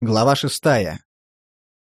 Глава шестая.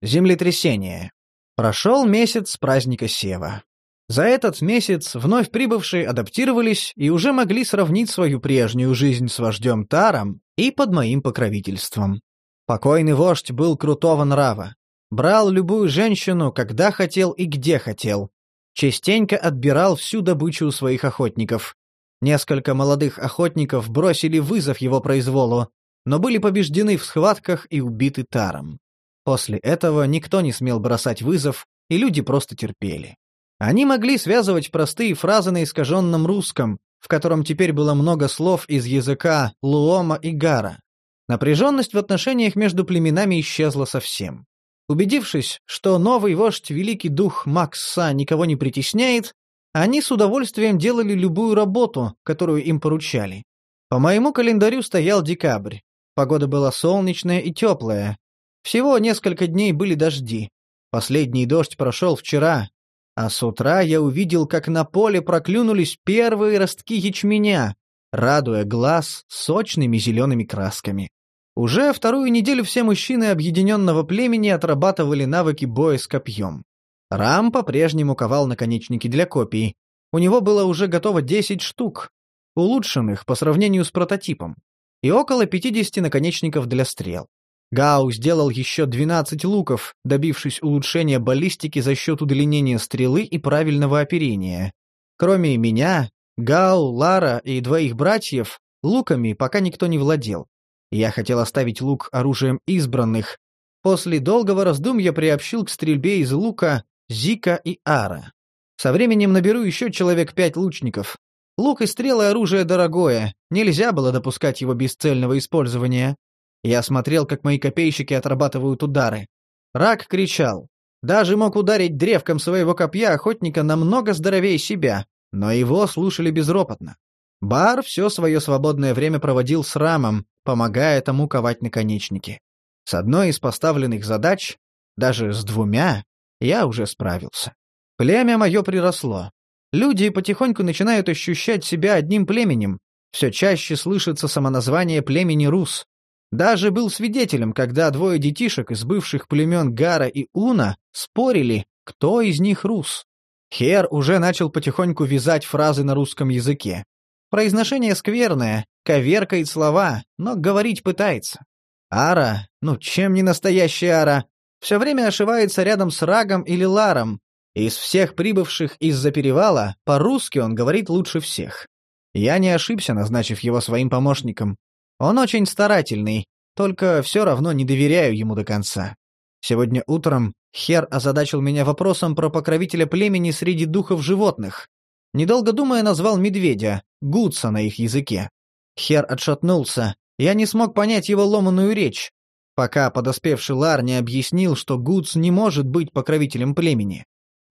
Землетрясение. Прошел месяц праздника Сева. За этот месяц вновь прибывшие адаптировались и уже могли сравнить свою прежнюю жизнь с вождем Таром и под моим покровительством. Покойный вождь был крутого нрава. Брал любую женщину, когда хотел и где хотел. Частенько отбирал всю добычу у своих охотников. Несколько молодых охотников бросили вызов его произволу, но были побеждены в схватках и убиты Таром. После этого никто не смел бросать вызов, и люди просто терпели. Они могли связывать простые фразы на искаженном русском, в котором теперь было много слов из языка Луома и Гара. Напряженность в отношениях между племенами исчезла совсем. Убедившись, что новый вождь Великий Дух Макса никого не притесняет, они с удовольствием делали любую работу, которую им поручали. По моему календарю стоял декабрь. Погода была солнечная и теплая. Всего несколько дней были дожди. Последний дождь прошел вчера, а с утра я увидел, как на поле проклюнулись первые ростки ячменя, радуя глаз сочными зелеными красками. Уже вторую неделю все мужчины объединенного племени отрабатывали навыки боя с копьем. Рам по-прежнему ковал наконечники для копий. У него было уже готово 10 штук, улучшенных по сравнению с прототипом и около 50 наконечников для стрел. Гау сделал еще 12 луков, добившись улучшения баллистики за счет удлинения стрелы и правильного оперения. Кроме меня, Гау, Лара и двоих братьев, луками пока никто не владел. Я хотел оставить лук оружием избранных. После долгого раздумья приобщил к стрельбе из лука Зика и Ара. Со временем наберу еще человек пять лучников. Лук и стрелы — оружие дорогое, нельзя было допускать его бесцельного использования. Я смотрел, как мои копейщики отрабатывают удары. Рак кричал. Даже мог ударить древком своего копья охотника намного здоровее себя, но его слушали безропотно. Бар все свое свободное время проводил с рамом, помогая тому ковать наконечники. С одной из поставленных задач, даже с двумя, я уже справился. Племя мое приросло. Люди потихоньку начинают ощущать себя одним племенем. Все чаще слышится самоназвание племени Рус. Даже был свидетелем, когда двое детишек из бывших племен Гара и Уна спорили, кто из них рус. Хер уже начал потихоньку вязать фразы на русском языке. Произношение скверное, коверкает слова, но говорить пытается. Ара, ну чем не настоящая Ара, все время ошивается рядом с Рагом или Ларом, из всех прибывших из-за перевала, по-русски он говорит лучше всех. Я не ошибся, назначив его своим помощником. Он очень старательный, только все равно не доверяю ему до конца. Сегодня утром Хер озадачил меня вопросом про покровителя племени среди духов животных. Недолго думая, назвал медведя, Гудса на их языке. Хер отшатнулся, я не смог понять его ломаную речь, пока подоспевший Лар не объяснил, что Гудс не может быть покровителем племени.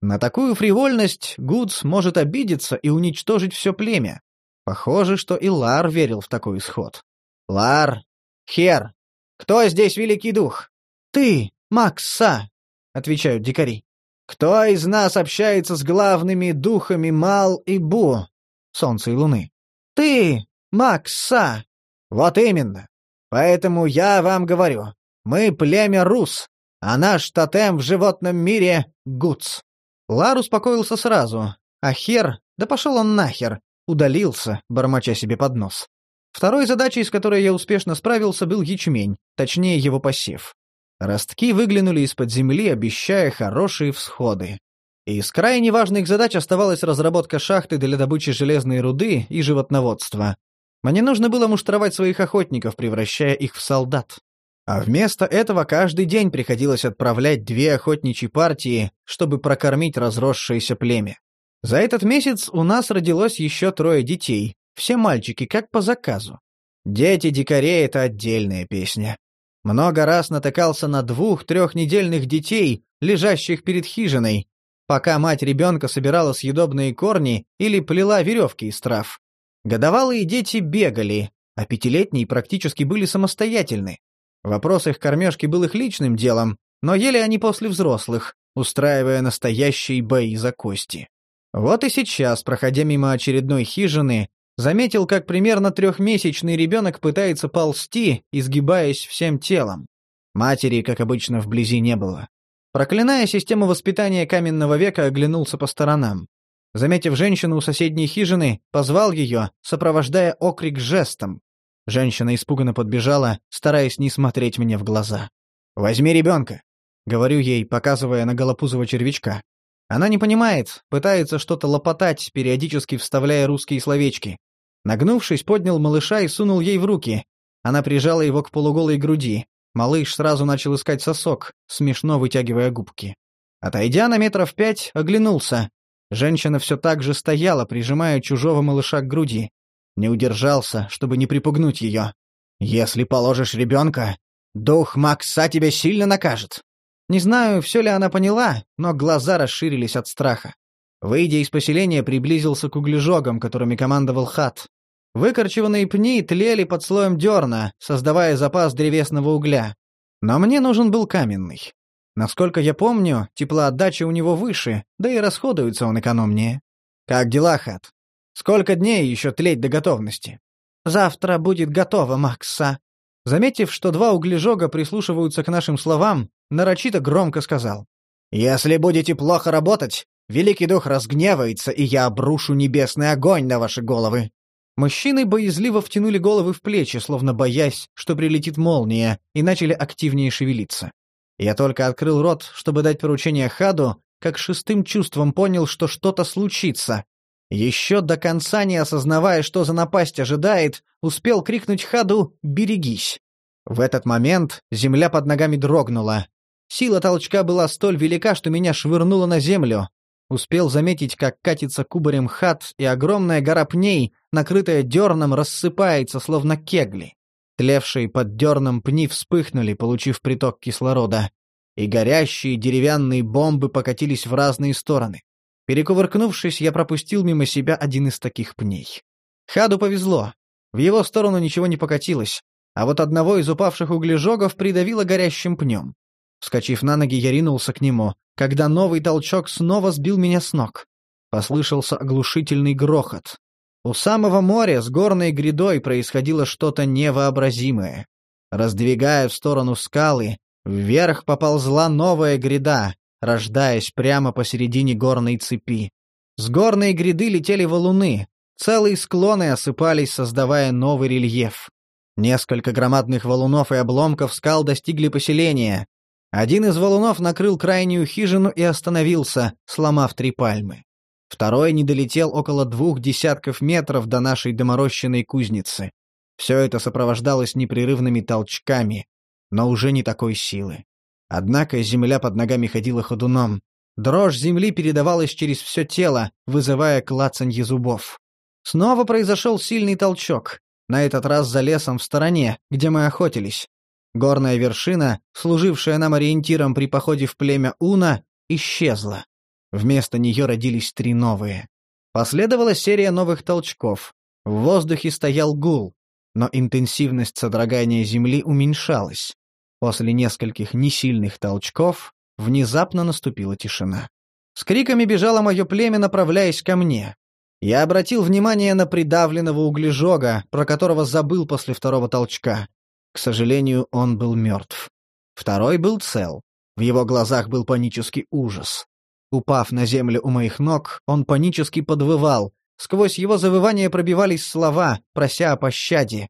На такую фривольность Гудс может обидеться и уничтожить все племя. Похоже, что и Лар верил в такой исход. «Лар! Хер! Кто здесь великий дух?» «Ты, Макса!» — отвечают дикари. «Кто из нас общается с главными духами Мал и Бу?» Солнце и Луны. «Ты, Макса!» «Вот именно. Поэтому я вам говорю, мы племя Рус, а наш тотем в животном мире — Гуц. Лар успокоился сразу, а Хер, да пошел он нахер, удалился, бормоча себе под нос. Второй задачей, с которой я успешно справился, был ячмень, точнее его посев. Ростки выглянули из-под земли, обещая хорошие всходы. Из крайне важных задач оставалась разработка шахты для добычи железной руды и животноводства. Мне нужно было муштровать своих охотников, превращая их в солдат. А вместо этого каждый день приходилось отправлять две охотничьи партии, чтобы прокормить разросшееся племя. За этот месяц у нас родилось еще трое детей, все мальчики, как по заказу. Дети дикарей — это отдельная песня. Много раз натыкался на двух-трехнедельных детей, лежащих перед хижиной, пока мать ребенка собирала съедобные корни или плела веревки из трав. Годовалые дети бегали, а пятилетние практически были самостоятельны. Вопрос их кормежки был их личным делом, но ели они после взрослых, устраивая настоящие бои за кости. Вот и сейчас, проходя мимо очередной хижины, заметил, как примерно трехмесячный ребенок пытается ползти, изгибаясь всем телом. Матери, как обычно, вблизи не было. Проклиная систему воспитания каменного века, оглянулся по сторонам. Заметив женщину у соседней хижины, позвал ее, сопровождая окрик жестом. Женщина испуганно подбежала, стараясь не смотреть мне в глаза. «Возьми ребенка», — говорю ей, показывая на голопузого червячка. Она не понимает, пытается что-то лопотать, периодически вставляя русские словечки. Нагнувшись, поднял малыша и сунул ей в руки. Она прижала его к полуголой груди. Малыш сразу начал искать сосок, смешно вытягивая губки. Отойдя на метров пять, оглянулся. Женщина все так же стояла, прижимая чужого малыша к груди. Не удержался, чтобы не припугнуть ее. «Если положишь ребенка, дух Макса тебя сильно накажет». Не знаю, все ли она поняла, но глаза расширились от страха. Выйдя из поселения, приблизился к углежогам, которыми командовал Хат. Выкорчеванные пни тлели под слоем дерна, создавая запас древесного угля. Но мне нужен был каменный. Насколько я помню, теплоотдача у него выше, да и расходуется он экономнее. «Как дела, Хат? Сколько дней еще тлеть до готовности?» «Завтра будет готово, Макса». Заметив, что два углежога прислушиваются к нашим словам, нарочито громко сказал. «Если будете плохо работать, Великий Дух разгневается, и я обрушу небесный огонь на ваши головы». Мужчины боязливо втянули головы в плечи, словно боясь, что прилетит молния, и начали активнее шевелиться. Я только открыл рот, чтобы дать поручение Хаду, как шестым чувством понял, что что-то случится. Еще до конца не осознавая, что за напасть ожидает, успел крикнуть Хаду «Берегись!». В этот момент земля под ногами дрогнула. Сила толчка была столь велика, что меня швырнуло на землю. Успел заметить, как катится кубарем хат, и огромная гора пней, накрытая дерном, рассыпается, словно кегли. Тлевшие под дерном пни вспыхнули, получив приток кислорода. И горящие деревянные бомбы покатились в разные стороны. Перекувыркнувшись, я пропустил мимо себя один из таких пней. Хаду повезло. В его сторону ничего не покатилось, а вот одного из упавших углежогов придавило горящим пнем. Вскочив на ноги, я ринулся к нему, когда новый толчок снова сбил меня с ног. Послышался оглушительный грохот. У самого моря с горной грядой происходило что-то невообразимое. Раздвигая в сторону скалы, вверх поползла новая гряда, рождаясь прямо посередине горной цепи. С горной гряды летели валуны, целые склоны осыпались, создавая новый рельеф. Несколько громадных валунов и обломков скал достигли поселения, один из валунов накрыл крайнюю хижину и остановился, сломав три пальмы. Второй не долетел около двух десятков метров до нашей доморощенной кузницы. Все это сопровождалось непрерывными толчками, но уже не такой силы. Однако земля под ногами ходила ходуном. Дрожь земли передавалась через все тело, вызывая клацанье зубов. Снова произошел сильный толчок, на этот раз за лесом в стороне, где мы охотились. Горная вершина, служившая нам ориентиром при походе в племя Уна, исчезла. Вместо нее родились три новые. Последовала серия новых толчков. В воздухе стоял гул, но интенсивность содрогания земли уменьшалась. После нескольких несильных толчков внезапно наступила тишина. С криками бежало мое племя, направляясь ко мне. Я обратил внимание на придавленного углежога, про которого забыл после второго толчка. К сожалению, он был мертв. Второй был цел. В его глазах был панический ужас. Упав на землю у моих ног, он панически подвывал. Сквозь его завывание пробивались слова, прося о пощаде.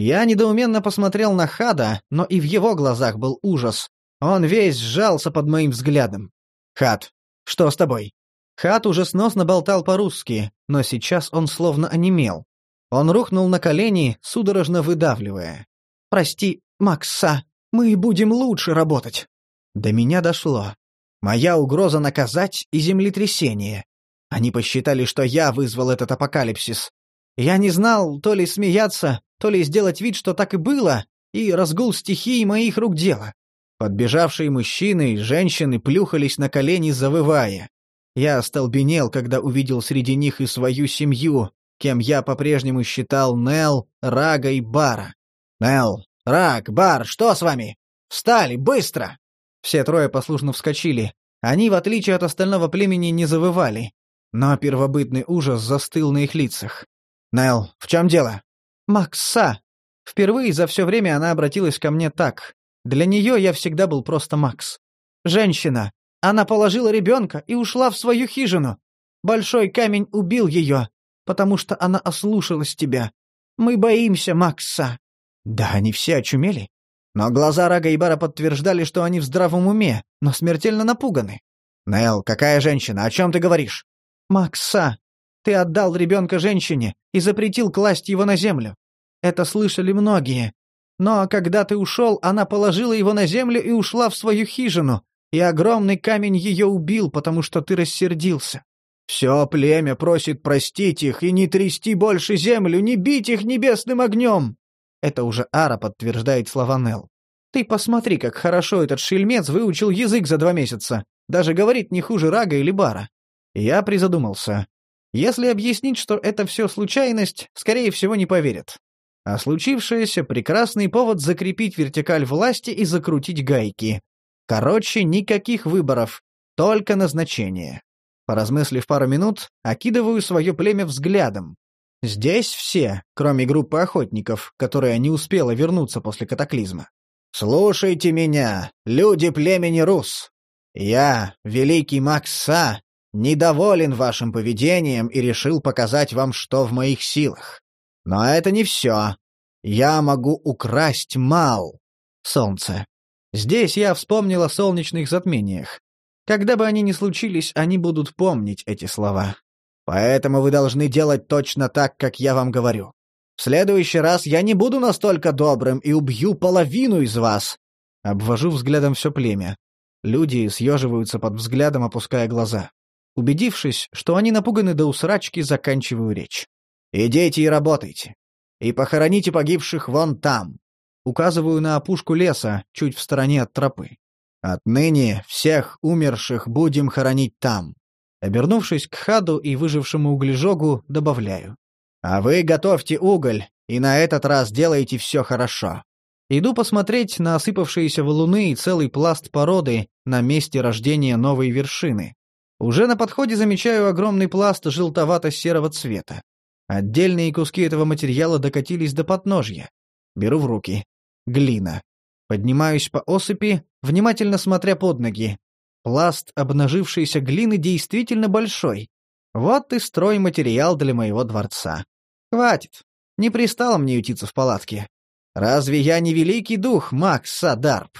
Я недоуменно посмотрел на Хада, но и в его глазах был ужас. Он весь сжался под моим взглядом. «Хад, что с тобой?» Хад уже сносно болтал по-русски, но сейчас он словно онемел. Он рухнул на колени, судорожно выдавливая. Прости, Макса, мы будем лучше работать. До меня дошло. Моя угроза наказать и землетрясение. Они посчитали, что я вызвал этот апокалипсис. Я не знал, то ли смеяться, то ли сделать вид, что так и было, и разгул стихий моих рук дело. Подбежавшие мужчины и женщины плюхались на колени, завывая. Я остолбенел, когда увидел среди них и свою семью, кем я по-прежнему считал Нел, Рага и Бара. «Нелл! Рак! Бар! Что с вами? Встали! Быстро!» Все трое послушно вскочили. Они, в отличие от остального племени, не завывали. Но первобытный ужас застыл на их лицах. «Нелл, в чем дело?» «Макса!» Впервые за все время она обратилась ко мне так. Для нее я всегда был просто Макс. Женщина. Она положила ребенка и ушла в свою хижину. Большой камень убил ее, потому что она ослушалась тебя. Мы боимся Макса». Да, они все очумели. Но глаза Рага и Бара подтверждали, что они в здравом уме, но смертельно напуганы. «Нелл, какая женщина? О чем ты говоришь?» «Макса, ты отдал ребенка женщине и запретил класть его на землю. Это слышали многие. Но когда ты ушел, она положила его на землю и ушла в свою хижину, и огромный камень ее убил, потому что ты рассердился. Все племя просит простить их и не трясти больше землю, не бить их небесным огнем. Это уже Ара подтверждает слова Нел. Ты посмотри, как хорошо этот шельмец выучил язык за два месяца. Даже говорит не хуже Рага или Бара. Я призадумался. Если объяснить, что это все случайность, скорее всего, не поверят. А случившееся — прекрасный повод закрепить вертикаль власти и закрутить гайки. Короче, никаких выборов, только назначение. Поразмыслив пару минут, окидываю свое племя взглядом. Здесь все, кроме группы охотников, которая не успела вернуться после катаклизма. «Слушайте меня, люди племени Рус. Я, великий Макса, недоволен вашим поведением и решил показать вам, что в моих силах. Но это не все. Я могу украсть Мал. Солнце. Здесь я вспомнил о солнечных затмениях. Когда бы они ни случились, они будут помнить эти слова. Поэтому вы должны делать точно так, как я вам говорю. В следующий раз я не буду настолько добрым и убью половину из вас. Обвожу взглядом все племя. Люди съеживаются под взглядом, опуская глаза. Убедившись, что они напуганы до усрачки, заканчиваю речь. «Идите и работайте. И похороните погибших вон там». Указываю на опушку леса, чуть в стороне от тропы. Отныне всех умерших будем хоронить там. Обернувшись к Хаду и выжившему углежогу, добавляю. А вы готовьте уголь, и на этот раз делайте все хорошо. Иду посмотреть на осыпавшиеся валуны и целый пласт породы на месте рождения новой вершины. Уже на подходе замечаю огромный пласт желтовато-серого цвета. Отдельные куски этого материала докатились до подножья. Беру в руки. Глина. Поднимаюсь по осыпи, внимательно смотря под ноги. Пласт обнажившейся глины действительно большой. Вот и стройматериал для моего дворца. Хватит. Не пристало мне ютиться в палатке. Разве я не великий дух, Макс Садарп?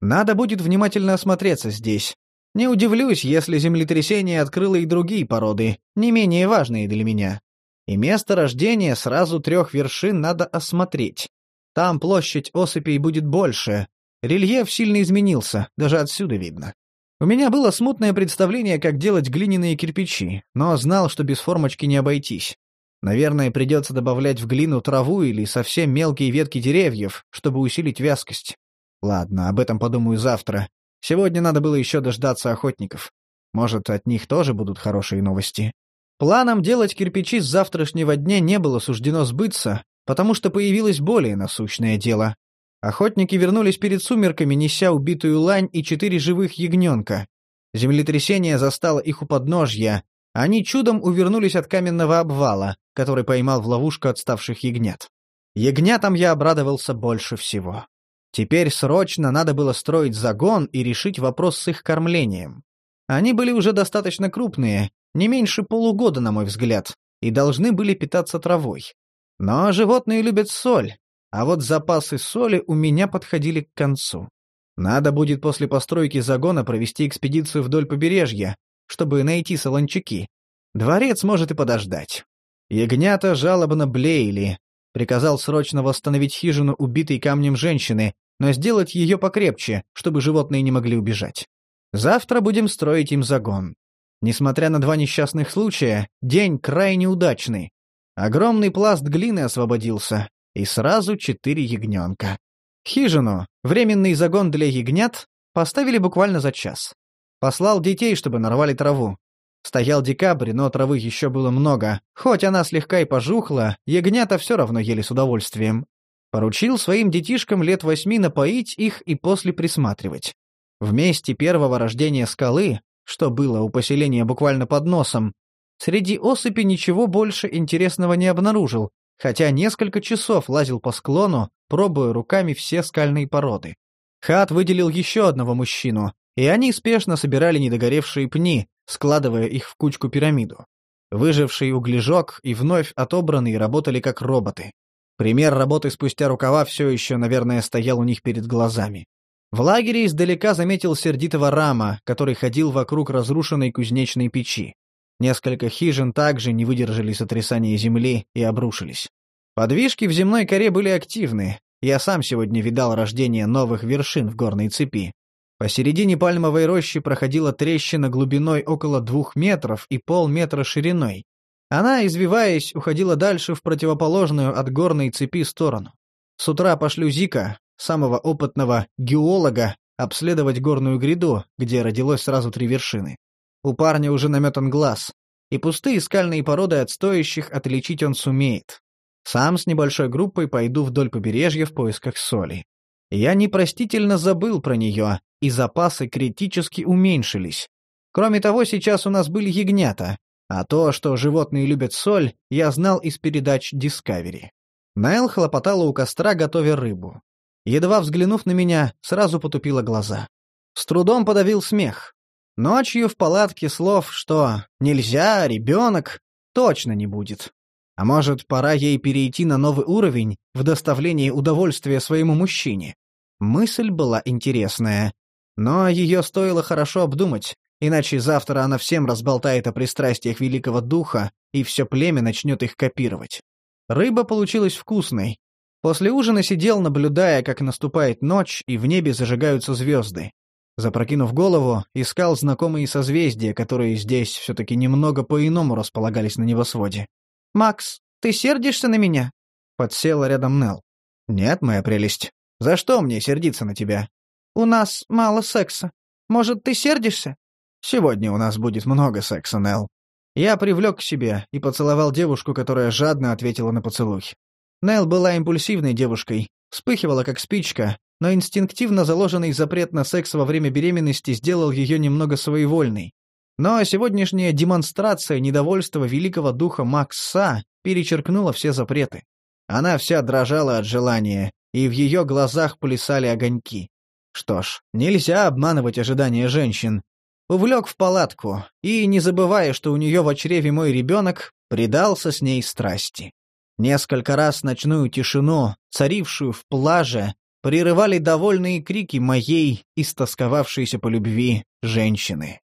Надо будет внимательно осмотреться здесь. Не удивлюсь, если землетрясение открыло и другие породы, не менее важные для меня. И место рождения сразу трех вершин надо осмотреть. Там площадь осыпей будет больше. Рельеф сильно изменился, даже отсюда видно. У меня было смутное представление, как делать глиняные кирпичи, но знал, что без формочки не обойтись. Наверное, придется добавлять в глину траву или совсем мелкие ветки деревьев, чтобы усилить вязкость. Ладно, об этом подумаю завтра. Сегодня надо было еще дождаться охотников. Может, от них тоже будут хорошие новости. Планом делать кирпичи с завтрашнего дня не было суждено сбыться, потому что появилось более насущное дело. Охотники вернулись перед сумерками, неся убитую лань и четыре живых ягненка. Землетрясение застало их у подножья. Они чудом увернулись от каменного обвала, который поймал в ловушку отставших ягнят. Ягнятам я обрадовался больше всего. Теперь срочно надо было строить загон и решить вопрос с их кормлением. Они были уже достаточно крупные, не меньше полугода, на мой взгляд, и должны были питаться травой. Но животные любят соль, а вот запасы соли у меня подходили к концу. Надо будет после постройки загона провести экспедицию вдоль побережья, чтобы найти солончаки. Дворец может и подождать. Ягнята жалобно блеяли. Приказал срочно восстановить хижину убитой камнем женщины, но сделать ее покрепче, чтобы животные не могли убежать. Завтра будем строить им загон. Несмотря на два несчастных случая, день крайне удачный. Огромный пласт глины освободился, и сразу четыре ягненка. Хижину, временный загон для ягнят, поставили буквально за час. Послал детей, чтобы нарвали траву. Стоял декабрь, но травы еще было много. Хоть она слегка и пожухла, ягнята все равно ели с удовольствием. Поручил своим детишкам лет восьми напоить их и после присматривать. В месте первого рождения скалы, что было у поселения буквально под носом, Среди осыпи ничего больше интересного не обнаружил, хотя несколько часов лазил по склону, пробуя руками все скальные породы. Хат выделил еще одного мужчину, и они спешно собирали недогоревшие пни, складывая их в кучку-пирамиду. Выживший углежок и вновь отобранный работали как роботы. Пример работы спустя рукава все еще, наверное, стоял у них перед глазами. В лагере издалека заметил сердитого Рама, который ходил вокруг разрушенной кузнечной печи. Несколько хижин также не выдержали сотрясания земли и обрушились. Подвижки в земной коре были активны. Я сам сегодня видал рождение новых вершин в горной цепи. Посередине пальмовой рощи проходила трещина глубиной около двух метров и полметра шириной. Она, извиваясь, уходила дальше в противоположную от горной цепи сторону. С утра пошлю Зика, самого опытного геолога, обследовать горную гряду, где родилось сразу три вершины. У парня уже наметан глаз, и пустые скальные породы от стоящих отличить он сумеет. Сам с небольшой группой пойду вдоль побережья в поисках соли. Я непростительно забыл про нее, и запасы критически уменьшились. Кроме того, сейчас у нас были ягнята, а то, что животные любят соль, я знал из передач Discovery. Найл хлопотала у костра, готовя рыбу. Едва взглянув на меня, сразу потупила глаза. С трудом подавил смех. Ночью в палатке слов, что «нельзя», «ребенок» точно не будет. А может, пора ей перейти на новый уровень в доставлении удовольствия своему мужчине? Мысль была интересная. Но ее стоило хорошо обдумать, иначе завтра она всем разболтает о пристрастиях великого духа, и все племя начнет их копировать. Рыба получилась вкусной, После ужина сидел, наблюдая, как наступает ночь, и в небе зажигаются звезды. Запрокинув голову, искал знакомые созвездия, которые здесь все-таки немного по-иному располагались на небосводе. «Макс, ты сердишься на меня?» Подсела рядом Нел. «Нет, моя прелесть. За что мне сердиться на тебя?» «У нас мало секса. Может, ты сердишься?» «Сегодня у нас будет много секса, Нел». Я привлек к себе и поцеловал девушку, которая жадно ответила на поцелуй. Нел была импульсивной девушкой, вспыхивала как спичка, но инстинктивно заложенный запрет на секс во время беременности сделал ее немного своевольной. Но сегодняшняя демонстрация недовольства великого духа Макса перечеркнула все запреты. Она вся дрожала от желания, и в ее глазах плясали огоньки. Что ж, нельзя обманывать ожидания женщин. Увлек в палатку, и, не забывая, что у нее в чреве мой ребенок, предался с ней страсти. Несколько раз ночную тишину, царившую в плаже, прерывали довольные крики моей, истосковавшейся по любви, женщины.